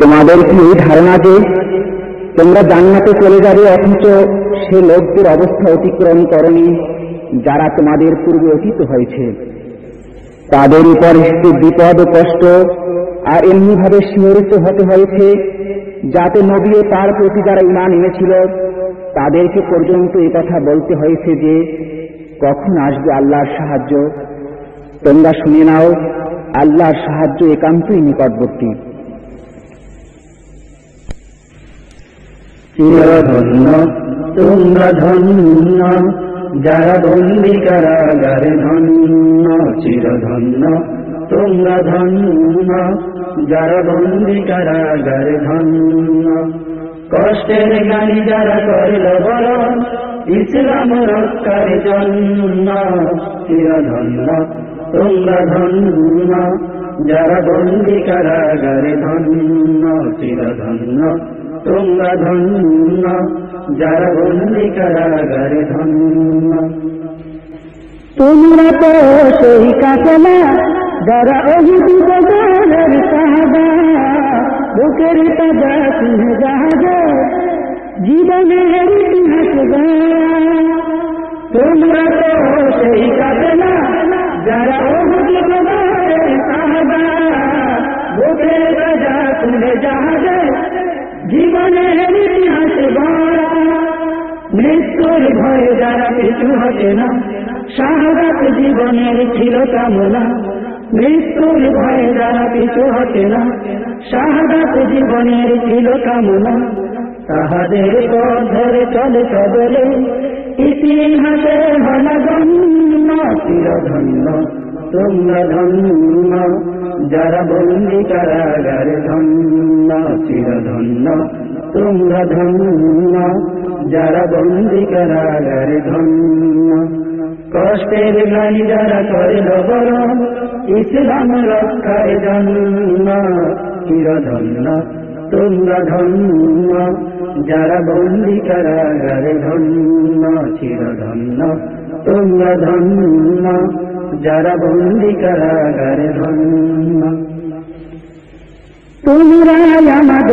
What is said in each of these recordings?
তোমাদের কি এই ধারণা যে তোমরা জান্নাতে চলে যাবে, অথচ সে লোকদের অবস্থা অতিক্রম করনি যারা তোমাদের পূর্বে অতীত হয়েছে? তাদের উপর এসেছে বিপদ ও কষ্ট আর এমনিভাবে শিহরিত হতে হয়েছে, যাতে নবী তার প্রতি যারা ইমান এনেছিল, তাদেরকে পর্যন্ত এ কথা বলতে হয়েছে যে, কখন আসবে আল্লাহর সাহায্য? তোমরা শুনে নাও, আল্লাহর সাহায্য একান্তই নিকটবর্তী। চিরধন্য, তোমরা ধন্য, যারা বন্দি কারাগারে ধন্য, চিরধন্য, তোমরা ধন্য, যারা বন্দি কারাগারে ধন্য। কষ্টের গাড়ি যারা করল বড় ইসলাম রক্ষার জন্য। চিরধন্য, তোমরা ধন্য, যারা বন্দি কারাগারে ধন্য। চিরধন্য তোমরা ধন্য যারা বন্দি কারাগারে ধন্য তোমরা তো সেই কাফেলা যারা বদলের সাহাবা বুকের তাজা সিংহ জাহাজ জীবনের ইতিহাস। তোমরা তো সেই কাফেলা জাহাজ জীবনের ইতিহাস গড়া মৃত্যুর ভয়ে যারা পিছু হতে না, শাহাদাত জীবনের ছিল কামনা মৃত্যুর ভয়ে যারা পিছু হতে না, শাহাদাত জীবনের ছিল কামনা তাহাদের পথ ধরে চলে চলে ইতিহাসে হল গণ্য চিরধন্য, তোমরা ধন্য। যারা বন্দি কারাগারে ধন্য চিরধন্য তোমরা ধন্য যারা বন্দি কারাগারে ধন্য কষ্টের গাড়ি যারা করিল বড় ইসলাম রক্ষায় জন্য চিরধন্য, তোমরা ধন্য। যারা বন্দি কারাগারে ধন্য, চিরধন্য, তোমরা ধন্য। যারা বন্দি কারাগারে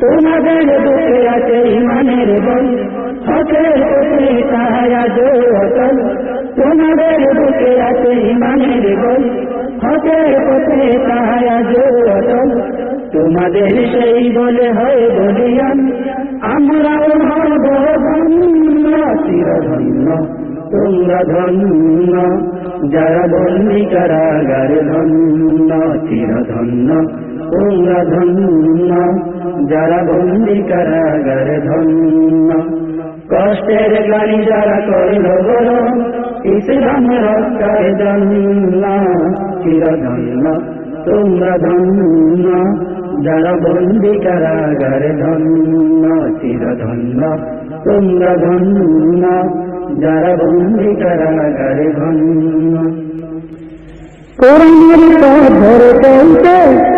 তোমাদের বুকে আছে ইমানের বল হকের প্রতি তাহারা জোতল তোমাদের বুকে আছে ইমানের বল হকের প্রতি তাহারা জোতল তোমাদের সেই বলে হয় বলিয়ান, আমরাও হব ধন্য, চিরধন্য। তোমরা ধন্য, যারা বন্দি কারাগার ধন্য, চিরধন্য। তোমরা ধন্য যারা বন্দি কারাগার ধন্য। কষ্টের গাড়ি যারা করল বড় ইসলাম রক্ষায় জন্য চিরধন্য, তোমরা ধন্য। যারা বন্দি কারাগার ধন্য, চিরধন্য, তোমরা ধন্য। যারা বন্দি কারাগারে ধন্য। কোরআনের পথ ধরে চলতে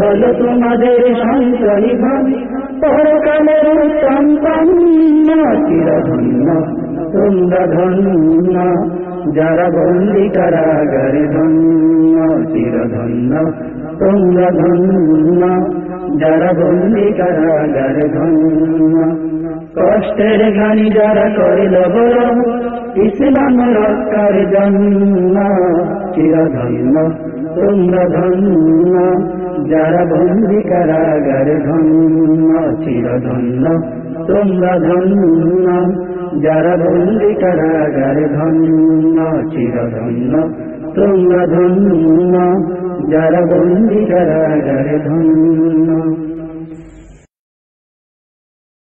হলো তোমাদের সঞ্চয় ধন পরকালের কন্যা চিরধন্য, তোমরা ধন্য, যারা বন্দি কারাগারে ধন্য, চিরধন্য, তোমরা ধন্য যারা বন্দি কারাগারে ধন্য কষ্টের গানি যারা করিল বড় ইসলাম রক্ষার জন্য চিরধন্য তোমরা ধন্য যারা বন্দি কারাগারে ধন্য, চিরধন্য তোমরা ধন্য যারা বন্দি কারাগারে ধন্য, চিরধন্য। ध जर धंधा